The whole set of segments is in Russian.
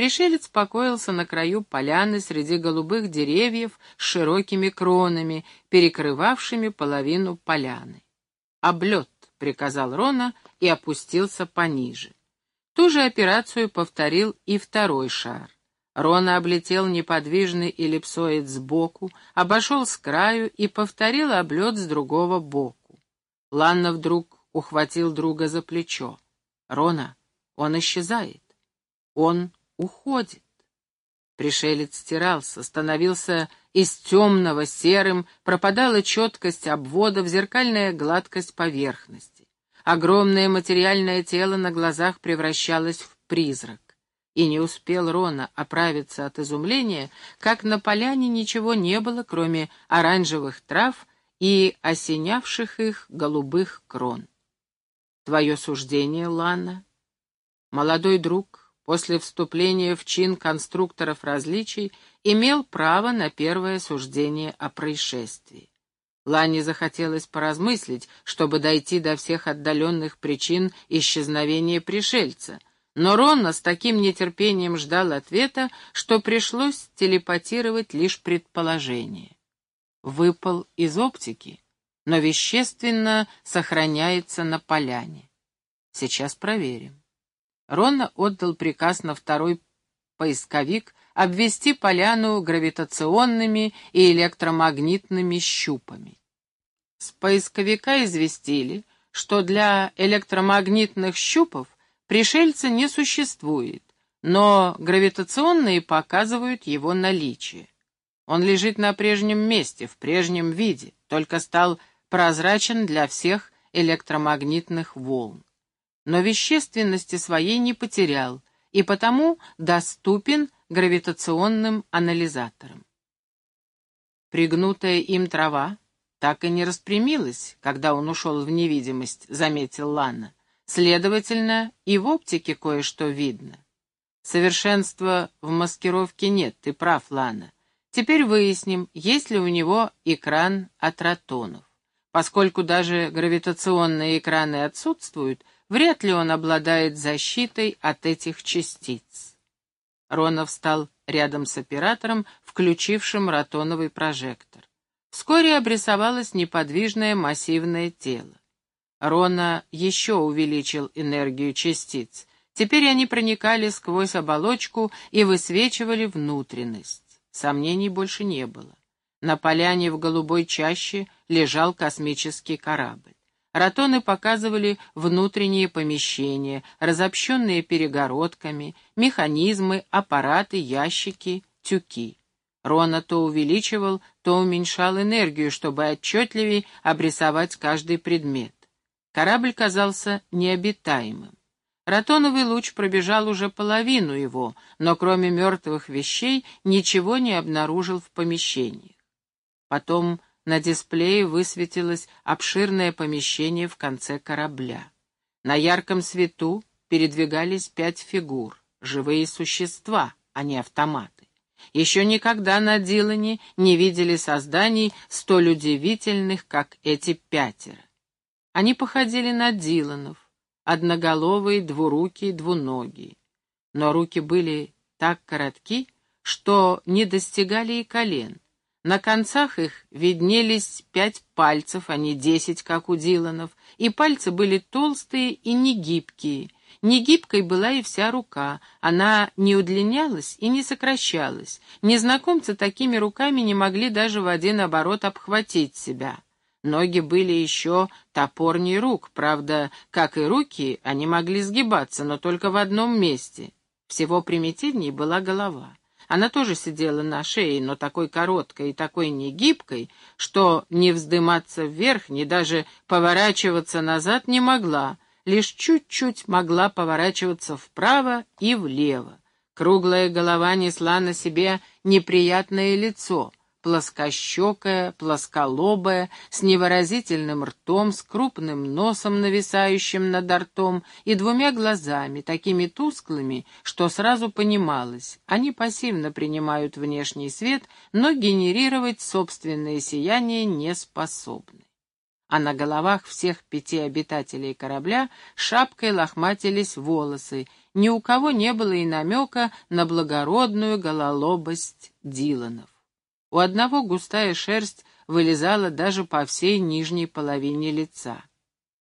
Пришелец покоился на краю поляны среди голубых деревьев с широкими кронами, перекрывавшими половину поляны. «Облет», — приказал Рона и опустился пониже. Ту же операцию повторил и второй шар. Рона облетел неподвижный эллипсоид сбоку, обошел с краю и повторил облет с другого боку. Ланна вдруг ухватил друга за плечо. «Рона, он исчезает. Он уходит». Пришелец стирался, становился из темного серым, пропадала четкость обводов, зеркальная гладкость поверхности. Огромное материальное тело на глазах превращалось в призрак. И не успел Рона оправиться от изумления, как на поляне ничего не было, кроме оранжевых трав и осенявших их голубых крон. Твое суждение, Лана? Молодой друг, после вступления в чин конструкторов различий, имел право на первое суждение о происшествии. Лане захотелось поразмыслить, чтобы дойти до всех отдаленных причин исчезновения пришельца — но Ронна с таким нетерпением ждал ответа, что пришлось телепатировать лишь предположение. Выпал из оптики, но вещественно сохраняется на поляне. Сейчас проверим. Ронна отдал приказ на второй поисковик обвести поляну гравитационными и электромагнитными щупами. С поисковика известили, что для электромагнитных щупов Пришельца не существует, но гравитационные показывают его наличие. Он лежит на прежнем месте, в прежнем виде, только стал прозрачен для всех электромагнитных волн. Но вещественности своей не потерял и потому доступен гравитационным анализаторам. Пригнутая им трава так и не распрямилась, когда он ушел в невидимость, заметил Лана. Следовательно, и в оптике кое-что видно. Совершенства в маскировке нет, ты прав, Лана. Теперь выясним, есть ли у него экран от ротонов. Поскольку даже гравитационные экраны отсутствуют, вряд ли он обладает защитой от этих частиц. Ронов встал рядом с оператором, включившим ротоновый прожектор. Вскоре обрисовалось неподвижное массивное тело. Рона еще увеличил энергию частиц. Теперь они проникали сквозь оболочку и высвечивали внутренность. Сомнений больше не было. На поляне в голубой чаще лежал космический корабль. Ротоны показывали внутренние помещения, разобщенные перегородками, механизмы, аппараты, ящики, тюки. Рона то увеличивал, то уменьшал энергию, чтобы отчетливее обрисовать каждый предмет. Корабль казался необитаемым. Ротоновый луч пробежал уже половину его, но кроме мертвых вещей ничего не обнаружил в помещениях. Потом на дисплее высветилось обширное помещение в конце корабля. На ярком свету передвигались пять фигур, живые существа, а не автоматы. Еще никогда на Дилане не видели созданий столь удивительных, как эти пятеро. Они походили на Диланов, одноголовые, двурукие, двуногие. Но руки были так коротки, что не достигали и колен. На концах их виднелись пять пальцев, а не десять, как у Диланов, и пальцы были толстые и негибкие. Негибкой была и вся рука, она не удлинялась и не сокращалась. Незнакомцы такими руками не могли даже в один оборот обхватить себя. Ноги были еще топорней рук, правда, как и руки, они могли сгибаться, но только в одном месте. Всего примитивней была голова. Она тоже сидела на шее, но такой короткой и такой негибкой, что ни вздыматься вверх, ни даже поворачиваться назад не могла, лишь чуть-чуть могла поворачиваться вправо и влево. Круглая голова несла на себе неприятное лицо — плоскощекая, плосколобая, с невыразительным ртом, с крупным носом, нависающим над ртом, и двумя глазами, такими тусклыми, что сразу понималось, они пассивно принимают внешний свет, но генерировать собственное сияние не способны. А на головах всех пяти обитателей корабля шапкой лохматились волосы, ни у кого не было и намека на благородную гололобость Диланов. У одного густая шерсть вылезала даже по всей нижней половине лица.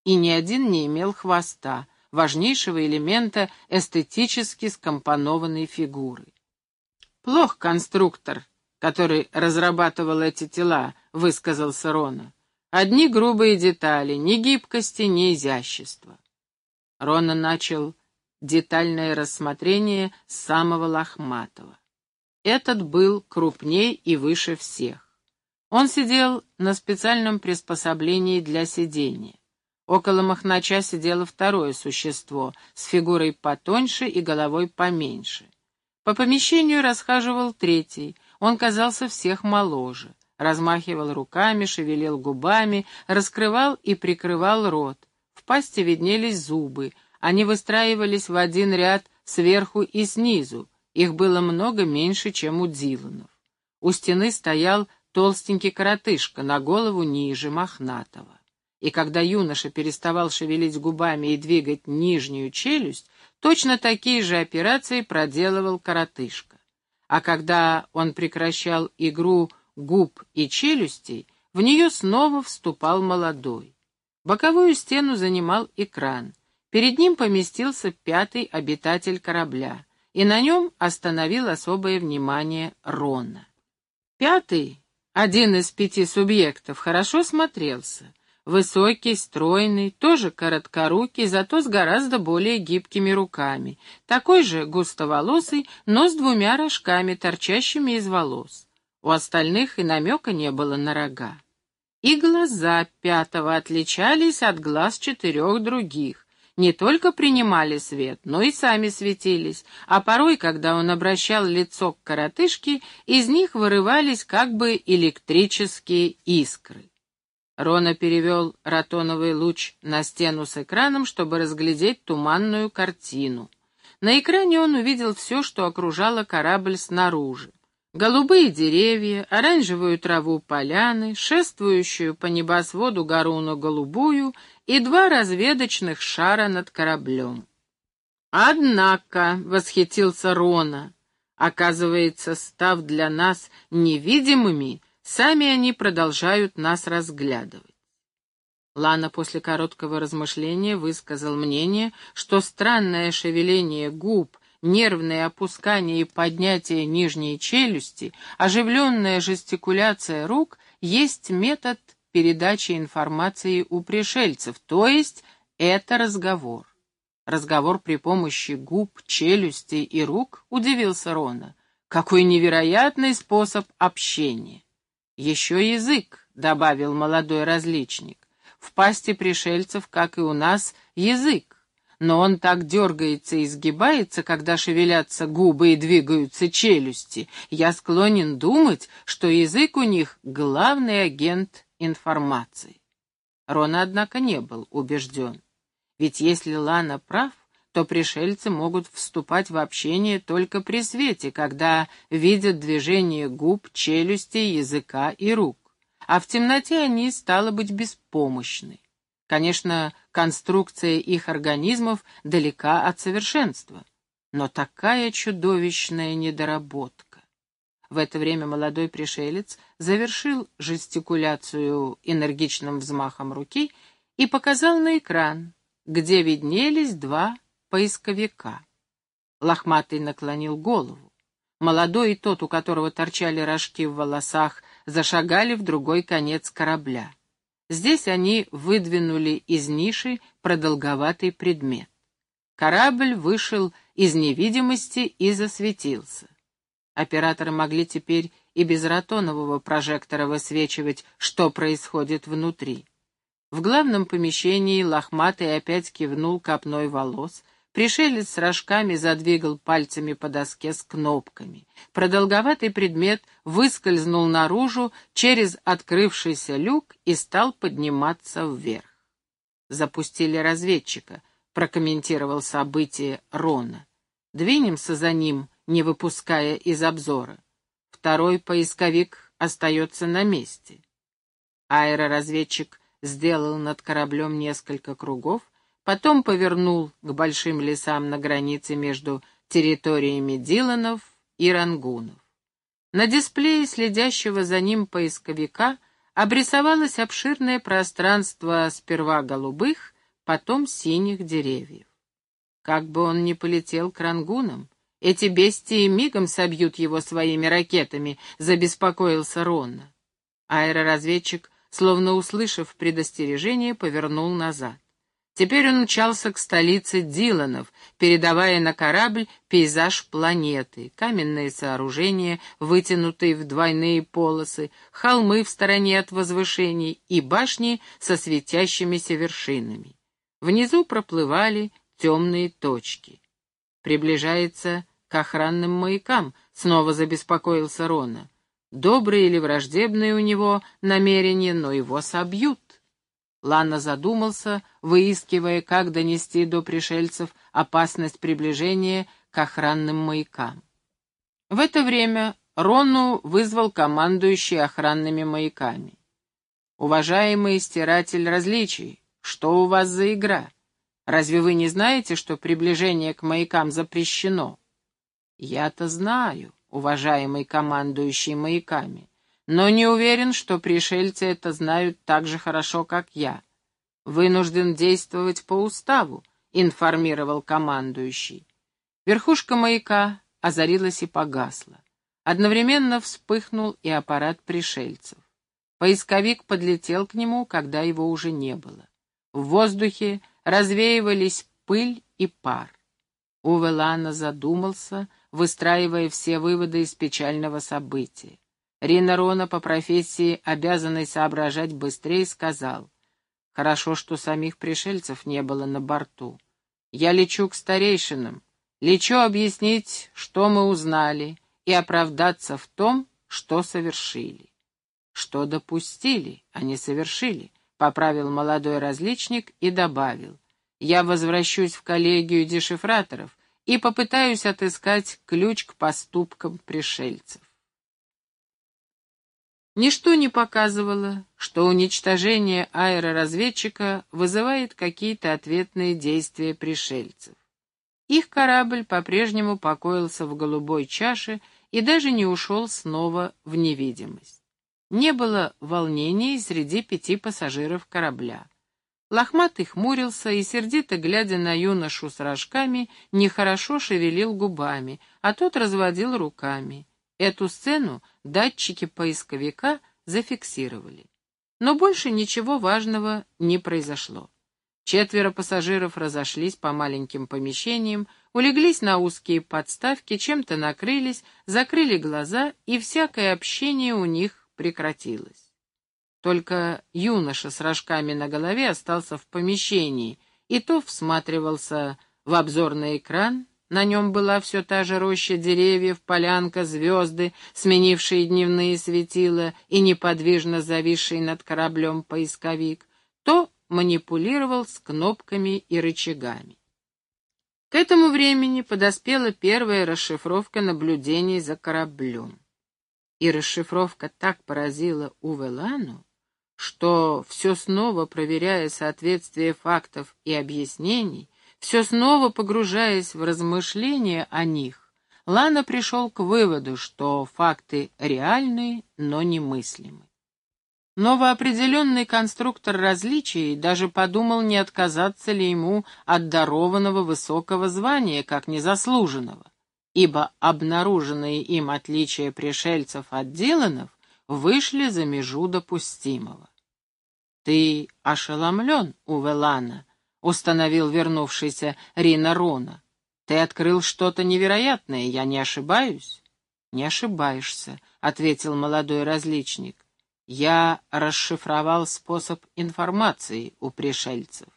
И ни один не имел хвоста, важнейшего элемента эстетически скомпонованной фигуры. «Плох конструктор, который разрабатывал эти тела», — высказался Рона. «Одни грубые детали, ни гибкости, ни изящества». Рона начал детальное рассмотрение самого лохматого. Этот был крупней и выше всех. Он сидел на специальном приспособлении для сидения. Около Махнача сидело второе существо с фигурой потоньше и головой поменьше. По помещению расхаживал третий, он казался всех моложе. Размахивал руками, шевелил губами, раскрывал и прикрывал рот. В пасти виднелись зубы, они выстраивались в один ряд сверху и снизу, их было много меньше, чем у Диланов. У стены стоял толстенький коротышка, на голову ниже мохнатого. И когда юноша переставал шевелить губами и двигать нижнюю челюсть, точно такие же операции проделывал коротышка. А когда он прекращал игру губ и челюстей, в нее снова вступал молодой. Боковую стену занимал экран. Перед ним поместился пятый обитатель корабля, и на нем остановил особое внимание Рона. Пятый, один из пяти субъектов, хорошо смотрелся. Высокий, стройный, тоже короткорукий, зато с гораздо более гибкими руками. Такой же густоволосый, но с двумя рожками, торчащими из волос. У остальных и намека не было на рога. И глаза пятого отличались от глаз четырех других, не только принимали свет, но и сами светились, а порой, когда он обращал лицо к коротышке, из них вырывались как бы электрические искры. Рона перевел ротоновый луч на стену с экраном, чтобы разглядеть туманную картину. На экране он увидел все, что окружало корабль снаружи. Голубые деревья, оранжевую траву поляны, шествующую по небосводу горуну голубую и два разведочных шара над кораблем. «Однако», — восхитился Рона, — «оказывается, став для нас невидимыми, сами они продолжают нас разглядывать». Лана после короткого размышления высказал мнение, что странное шевеление губ, нервное опускание и поднятие нижней челюсти, оживленная жестикуляция рук есть метод передачи информации у пришельцев, то есть это разговор. Разговор при помощи губ, челюстей и рук, удивился Рона. Какой невероятный способ общения. Еще язык, добавил молодой различник. В пасти пришельцев, как и у нас, язык. Но он так дергается и изгибается, когда шевелятся губы и двигаются челюсти. Я склонен думать, что язык у них — главный агент информации. Рона, однако, не был убежден. Ведь если Лана прав, то пришельцы могут вступать в общение только при свете, когда видят движение губ, челюсти, языка и рук. А в темноте они, стало быть, беспомощны. Конечно, конструкция их организмов далека от совершенства, но такая чудовищная недоработка. В это время молодой пришелец завершил жестикуляцию энергичным взмахом руки и показал на экран, где виднелись два поисковика. Лохматый наклонил голову. Молодой и тот, у которого торчали рожки в волосах, зашагали в другой конец корабля. Здесь они выдвинули из ниши продолговатый предмет. Корабль вышел из невидимости и засветился. Операторы могли теперь и без ротонового прожектора высвечивать, что происходит внутри. В главном помещении лохматый опять кивнул копной волос, пришелец с рожками задвигал пальцами по доске с кнопками. Продолговатый предмет выскользнул наружу через открывшийся люк и стал подниматься вверх. «Запустили разведчика», — прокомментировал событие Рона. «Двинемся за ним не выпуская из обзора. Второй поисковик остается на месте. Аэроразведчик сделал над кораблем несколько кругов, потом повернул к большим лесам на границе между территориями Диланов и Рангунов. На дисплее следящего за ним поисковика обрисовалось обширное пространство сперва голубых, потом синих деревьев. Как бы он ни полетел к рангунам, эти бестии мигом собьют его своими ракетами, забеспокоился Ронна. Аэроразведчик, словно услышав предостережение, повернул назад. Теперь он мчался к столице Диланов, передавая на корабль пейзаж планеты, каменные сооружения, вытянутые в двойные полосы, холмы в стороне от возвышений и башни со светящимися вершинами. Внизу проплывали темные точки. Приближается к охранным маякам, снова забеспокоился Рона. Добрые или враждебные у него намерения, но его собьют. Лана задумался, выискивая, как донести до пришельцев опасность приближения к охранным маякам. В это время Рону вызвал командующий охранными маяками. «Уважаемый стиратель различий, что у вас за игра? Разве вы не знаете, что приближение к маякам запрещено?» «Я-то знаю, уважаемый командующий маяками но не уверен, что пришельцы это знают так же хорошо, как я. Вынужден действовать по уставу, информировал командующий. Верхушка маяка озарилась и погасла. Одновременно вспыхнул и аппарат пришельцев. Поисковик подлетел к нему, когда его уже не было. В воздухе развеивались пыль и пар. Увелана задумался, выстраивая все выводы из печального события. Рина Рона, по профессии обязанный соображать быстрее, сказал, «Хорошо, что самих пришельцев не было на борту. Я лечу к старейшинам, лечу объяснить, что мы узнали, и оправдаться в том, что совершили». «Что допустили, а не совершили», — поправил молодой различник и добавил, «Я возвращусь в коллегию дешифраторов и попытаюсь отыскать ключ к поступкам пришельцев». Ничто не показывало, что уничтожение аэроразведчика вызывает какие-то ответные действия пришельцев. Их корабль по-прежнему покоился в голубой чаше и даже не ушел снова в невидимость. Не было волнений среди пяти пассажиров корабля. Лохматый хмурился и, сердито глядя на юношу с рожками, нехорошо шевелил губами, а тот разводил руками. Эту сцену датчики поисковика зафиксировали. Но больше ничего важного не произошло. Четверо пассажиров разошлись по маленьким помещениям, улеглись на узкие подставки, чем-то накрылись, закрыли глаза, и всякое общение у них прекратилось. Только юноша с рожками на голове остался в помещении, и то всматривался в обзорный экран, на нем была все та же роща деревьев, полянка, звезды, сменившие дневные светила и неподвижно зависший над кораблем поисковик, то манипулировал с кнопками и рычагами. К этому времени подоспела первая расшифровка наблюдений за кораблем. И расшифровка так поразила Увелану, что, все снова проверяя соответствие фактов и объяснений, все снова погружаясь в размышления о них, Лана пришел к выводу, что факты реальны, но немыслимы. Новоопределенный конструктор различий даже подумал, не отказаться ли ему от дарованного высокого звания, как незаслуженного, ибо обнаруженные им отличия пришельцев от Диланов вышли за межу допустимого. «Ты ошеломлен, Увелана», — установил вернувшийся Рина Рона. «Ты открыл что-то невероятное, я не ошибаюсь?» «Не ошибаешься», — ответил молодой различник. «Я расшифровал способ информации у пришельцев».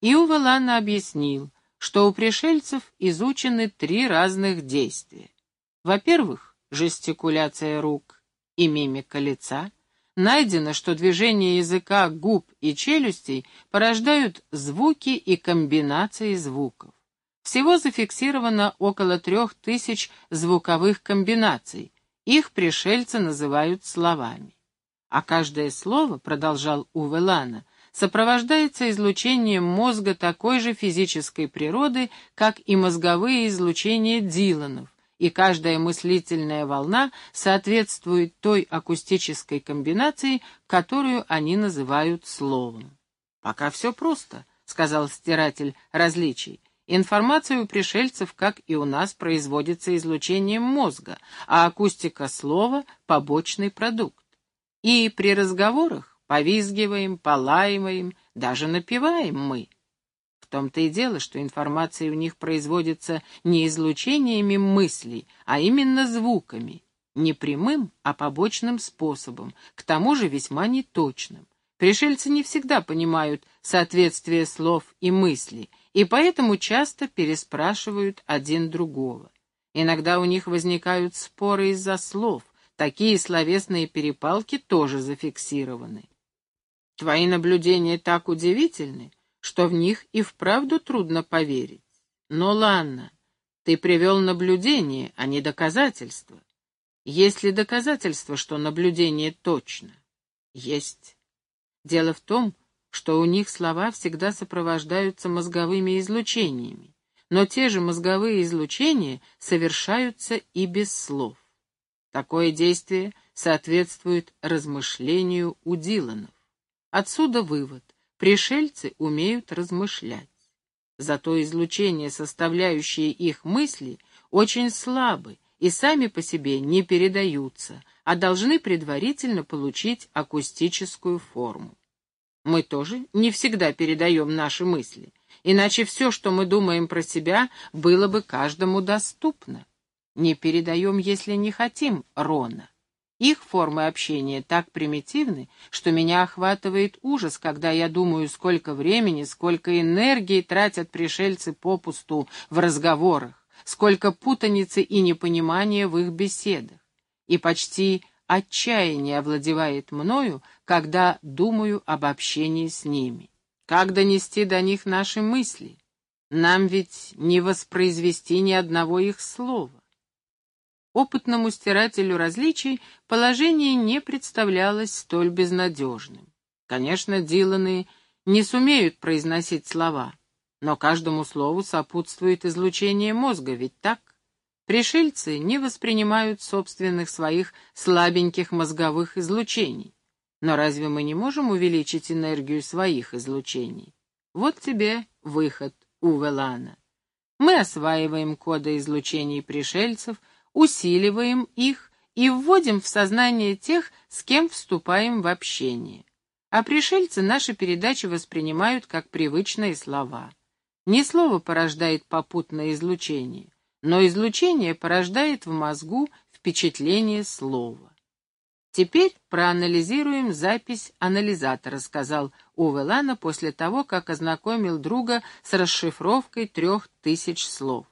И Увалана объяснил, что у пришельцев изучены три разных действия. Во-первых, жестикуляция рук и мимика лица — найдено, что движение языка, губ и челюстей порождают звуки и комбинации звуков. Всего зафиксировано около трех тысяч звуковых комбинаций. Их пришельцы называют словами. А каждое слово, продолжал Увелана, сопровождается излучением мозга такой же физической природы, как и мозговые излучения Диланов, и каждая мыслительная волна соответствует той акустической комбинации, которую они называют словом. «Пока все просто», — сказал стиратель различий. Информация у пришельцев, как и у нас, производится излучением мозга, а акустика слова — побочный продукт. И при разговорах повизгиваем, полаиваем, даже напеваем мы. В том-то и дело, что информация у них производится не излучениями мыслей, а именно звуками, не прямым, а побочным способом, к тому же весьма неточным. Пришельцы не всегда понимают соответствие слов и мыслей, и поэтому часто переспрашивают один другого. Иногда у них возникают споры из-за слов, такие словесные перепалки тоже зафиксированы. Твои наблюдения так удивительны, что в них и вправду трудно поверить. Но, Ланна, ты привел наблюдение, а не доказательство. Есть ли доказательство, что наблюдение точно? Есть. Дело в том, что у них слова всегда сопровождаются мозговыми излучениями, но те же мозговые излучения совершаются и без слов. Такое действие соответствует размышлению у Диланов. Отсюда вывод. Пришельцы умеют размышлять. Зато излучения, составляющие их мысли, очень слабы и сами по себе не передаются, а должны предварительно получить акустическую форму. Мы тоже не всегда передаем наши мысли, иначе все, что мы думаем про себя, было бы каждому доступно. Не передаем, если не хотим, Рона. Их формы общения так примитивны, что меня охватывает ужас, когда я думаю, сколько времени, сколько энергии тратят пришельцы попусту в разговорах, сколько путаницы и непонимания в их беседах. И почти отчаяние овладевает мною, когда думаю об общении с ними. Как донести до них наши мысли? Нам ведь не воспроизвести ни одного их слова. Опытному стирателю различий положение не представлялось столь безнадежным. Конечно, Диланы не сумеют произносить слова, но каждому слову сопутствует излучение мозга, ведь так? Пришельцы не воспринимают собственных своих слабеньких мозговых излучений. Но разве мы не можем увеличить энергию своих излучений? Вот тебе выход, Увелана. Мы осваиваем коды излучений пришельцев — усиливаем их и вводим в сознание тех, с кем вступаем в общение. А пришельцы наши передачи воспринимают как привычные слова. Не слово порождает попутное излучение, но излучение порождает в мозгу впечатление слова. Теперь проанализируем запись анализатора, сказал Увелана после того, как ознакомил друга с расшифровкой трех тысяч слов.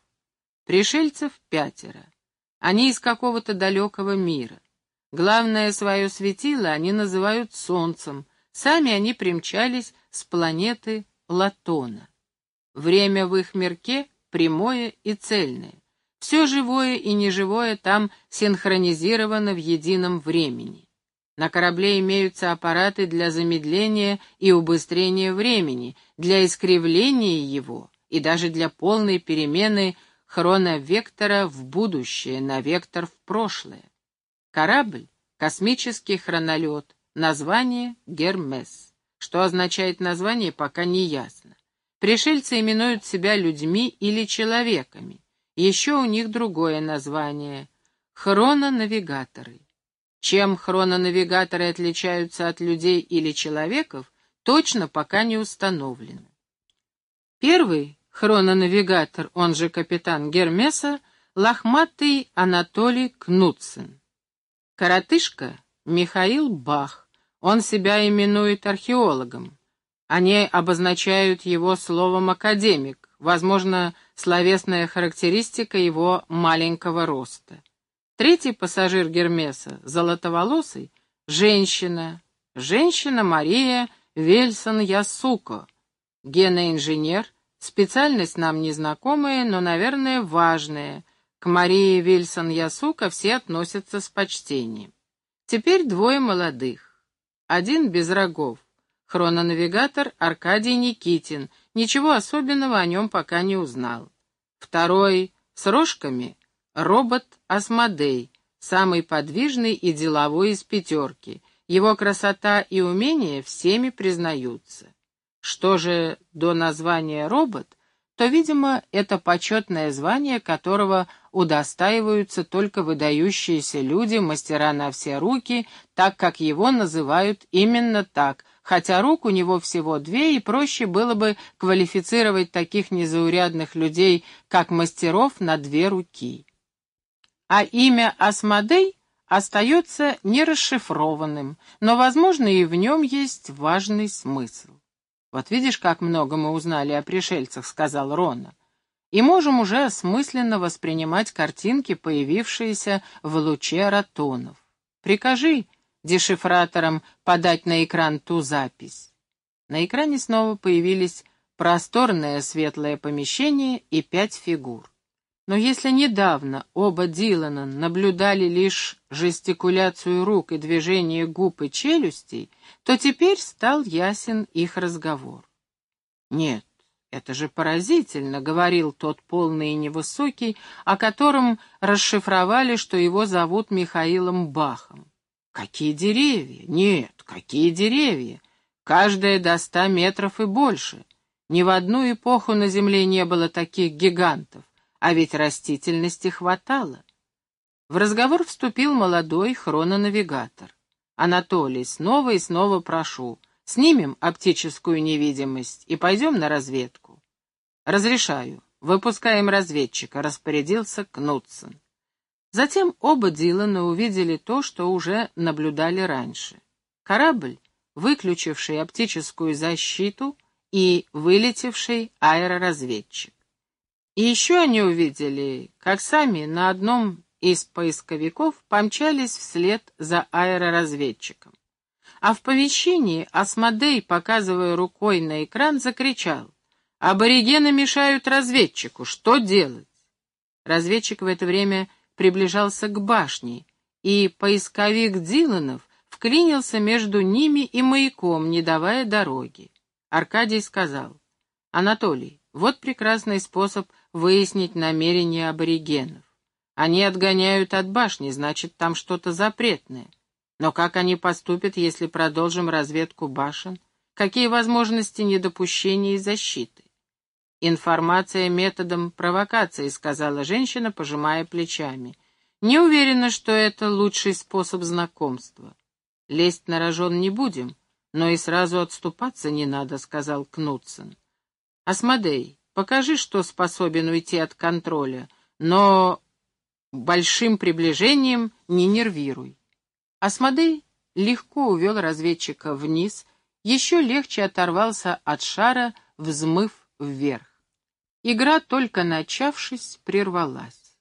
Пришельцев пятеро. Они из какого-то далекого мира. Главное свое светило они называют солнцем, сами они примчались с планеты Латона. Время в их мирке прямое и цельное. Все живое и неживое там синхронизировано в едином времени. На корабле имеются аппараты для замедления и убыстрения времени, для искривления его и даже для полной перемены хроновектора в будущее на вектор в прошлое. Корабль — космический хронолет, название — Гермес. Что означает название, пока не ясно. Пришельцы именуют себя людьми или человеками. Еще у них другое название — хрононавигаторы. Чем хрононавигаторы отличаются от людей или человеков, точно пока не установлено. Первый хрононавигатор, он же капитан Гермеса, лохматый Анатолий Кнутсен. Коротышка Михаил Бах, он себя именует археологом. Они обозначают его словом «академик», возможно, словесная характеристика его маленького роста. Третий пассажир Гермеса, золотоволосый, женщина, женщина Мария Вельсон-Ясуко, геноинженер, Специальность нам незнакомая, но, наверное, важная. К Марии Вильсон-Ясука все относятся с почтением. Теперь двое молодых. Один без рогов. хрононавигатор Аркадий Никитин, ничего особенного о нем пока не узнал. Второй с рожками — робот Асмодей, самый подвижный и деловой из пятерки. Его красота и умения всеми признаются. Что же до названия робот, то, видимо, это почетное звание, которого удостаиваются только выдающиеся люди, мастера на все руки, так как его называют именно так, хотя рук у него всего две, и проще было бы квалифицировать таких незаурядных людей, как мастеров, на две руки. А имя Асмодей остается нерасшифрованным, но, возможно, и в нем есть важный смысл. «Вот видишь, как много мы узнали о пришельцах», — сказал Рона. «И можем уже осмысленно воспринимать картинки, появившиеся в луче ротонов. Прикажи дешифраторам подать на экран ту запись». На экране снова появились просторное светлое помещение и пять фигур. Но если недавно оба Дилана наблюдали лишь жестикуляцию рук и движение губ и челюстей, то теперь стал ясен их разговор. «Нет, это же поразительно», — говорил тот полный и невысокий, о котором расшифровали, что его зовут Михаилом Бахом. «Какие деревья? Нет, какие деревья? Каждая до ста метров и больше. Ни в одну эпоху на Земле не было таких гигантов а ведь растительности хватало. В разговор вступил молодой хрононавигатор. «Анатолий, снова и снова прошу, снимем оптическую невидимость и пойдем на разведку». «Разрешаю. Выпускаем разведчика», — распорядился Кнутсон. Затем оба Дилана увидели то, что уже наблюдали раньше. Корабль, выключивший оптическую защиту и вылетевший аэроразведчик. И еще они увидели, как сами на одном из поисковиков помчались вслед за аэроразведчиком. А в помещении Асмодей, показывая рукой на экран, закричал «Аборигены мешают разведчику, что делать?» Разведчик в это время приближался к башне, и поисковик Диланов вклинился между ними и маяком, не давая дороги. Аркадий сказал «Анатолий, вот прекрасный способ выяснить намерения аборигенов. Они отгоняют от башни, значит, там что-то запретное. Но как они поступят, если продолжим разведку башен? Какие возможности недопущения и защиты? Информация методом провокации, сказала женщина, пожимая плечами. Не уверена, что это лучший способ знакомства. Лезть на рожон не будем, но и сразу отступаться не надо, сказал Кнутсон. Асмодей, Покажи, что способен уйти от контроля, но большим приближением не нервируй. Асмодей легко увел разведчика вниз, еще легче оторвался от шара, взмыв вверх. Игра, только начавшись, прервалась.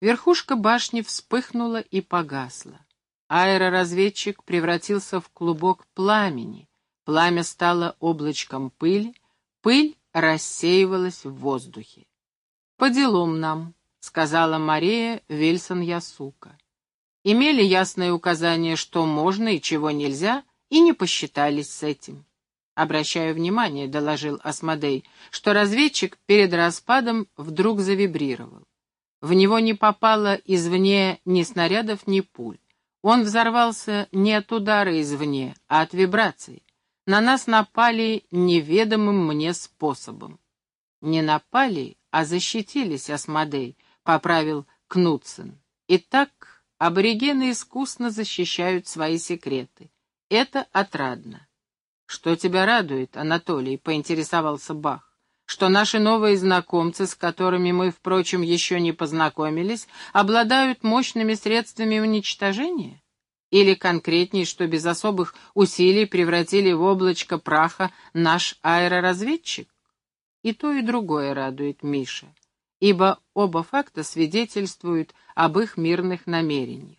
Верхушка башни вспыхнула и погасла. Аэроразведчик превратился в клубок пламени. Пламя стало облачком пыли, пыль рассеивалась в воздухе. «По делам нам», — сказала Мария Вильсон-Ясука. Имели ясное указание, что можно и чего нельзя, и не посчитались с этим. «Обращаю внимание», — доложил Асмодей, что разведчик перед распадом вдруг завибрировал. В него не попало извне ни снарядов, ни пуль. Он взорвался не от удара извне, а от вибраций на нас напали неведомым мне способом. Не напали, а защитились, Асмодей, — поправил Кнутсен. Итак, аборигены искусно защищают свои секреты. Это отрадно. Что тебя радует, Анатолий, — поинтересовался Бах что наши новые знакомцы, с которыми мы, впрочем, еще не познакомились, обладают мощными средствами уничтожения? Или конкретнее, что без особых усилий превратили в облачко праха наш аэроразведчик? И то, и другое радует Миша, ибо оба факта свидетельствуют об их мирных намерениях.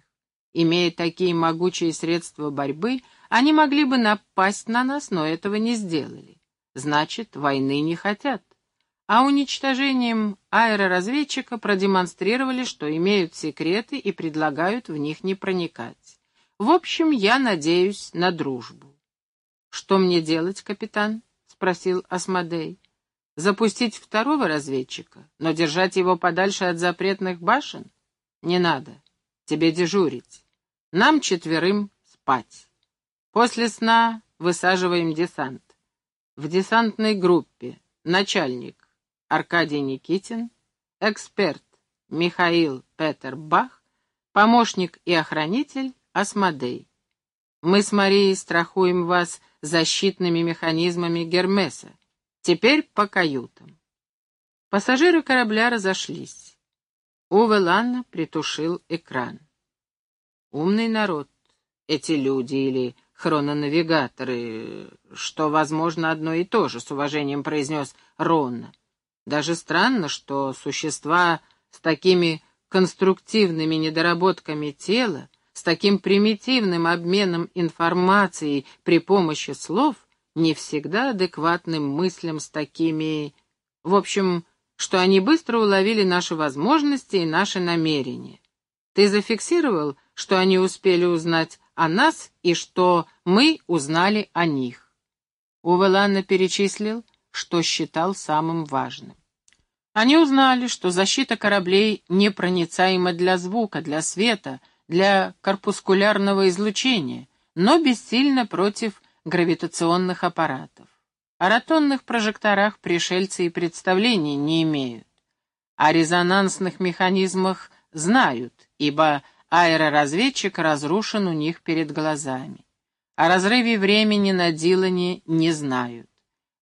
Имея такие могучие средства борьбы, они могли бы напасть на нас, но этого не сделали. Значит, войны не хотят. А уничтожением аэроразведчика продемонстрировали, что имеют секреты и предлагают в них не проникать. В общем, я надеюсь на дружбу. «Что мне делать, капитан?» — спросил Асмодей. «Запустить второго разведчика, но держать его подальше от запретных башен? Не надо. Тебе дежурить. Нам четверым спать. После сна высаживаем десант. В десантной группе начальник Аркадий Никитин, эксперт Михаил Петер Бах, помощник и охранитель Асмодей. Мы с Марией страхуем вас защитными механизмами Гермеса. Теперь по каютам. Пассажиры корабля разошлись. Уве Ланна притушил экран. Умный народ, эти люди или хрононавигаторы, что, возможно, одно и то же, с уважением произнес Ронна. Даже странно, что существа с такими конструктивными недоработками тела с таким примитивным обменом информацией при помощи слов, не всегда адекватным мыслям с такими... В общем, что они быстро уловили наши возможности и наши намерения. Ты зафиксировал, что они успели узнать о нас и что мы узнали о них? Увеланна перечислил, что считал самым важным. Они узнали, что защита кораблей непроницаема для звука, для света — для корпускулярного излучения, но бессильно против гравитационных аппаратов. О ротонных прожекторах пришельцы и представления не имеют. О резонансных механизмах знают, ибо аэроразведчик разрушен у них перед глазами. О разрыве времени на Дилане не знают.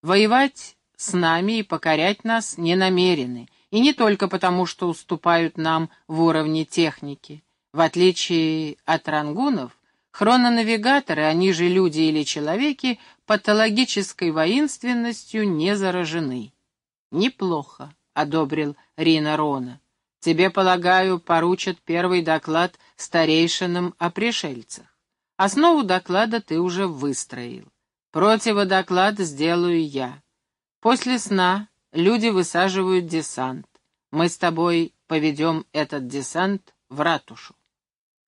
Воевать с нами и покорять нас не намерены, и не только потому, что уступают нам в уровне техники. В отличие от рангунов, хрононавигаторы, они же люди или человеки, патологической воинственностью не заражены. «Неплохо», — одобрил Рина Рона. «Тебе, полагаю, поручат первый доклад старейшинам о пришельцах. Основу доклада ты уже выстроил. Противодоклад сделаю я. После сна люди высаживают десант. Мы с тобой поведем этот десант в ратушу.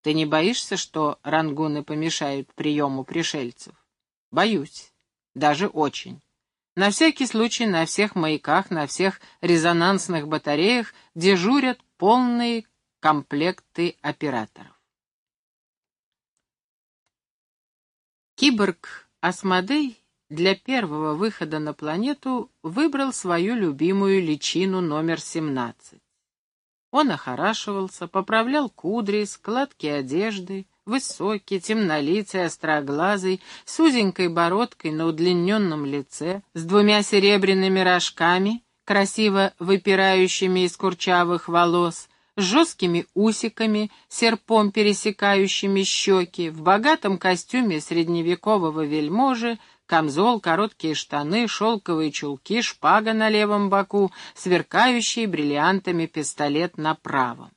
Ты не боишься, что рангуны помешают приему пришельцев? Боюсь. Даже очень. На всякий случай на всех маяках, на всех резонансных батареях дежурят полные комплекты операторов. Киборг Асмодей для первого выхода на планету выбрал свою любимую личину номер 17. Он охорашивался, поправлял кудри, складки одежды, высокий, темнолицый, остроглазый, с узенькой бородкой на удлиненном лице, с двумя серебряными рожками, красиво выпирающими из курчавых волос, с жесткими усиками, серпом пересекающими щеки, в богатом костюме средневекового вельможи, камзол, короткие штаны, шелковые чулки, шпага на левом боку, сверкающий бриллиантами пистолет на правом.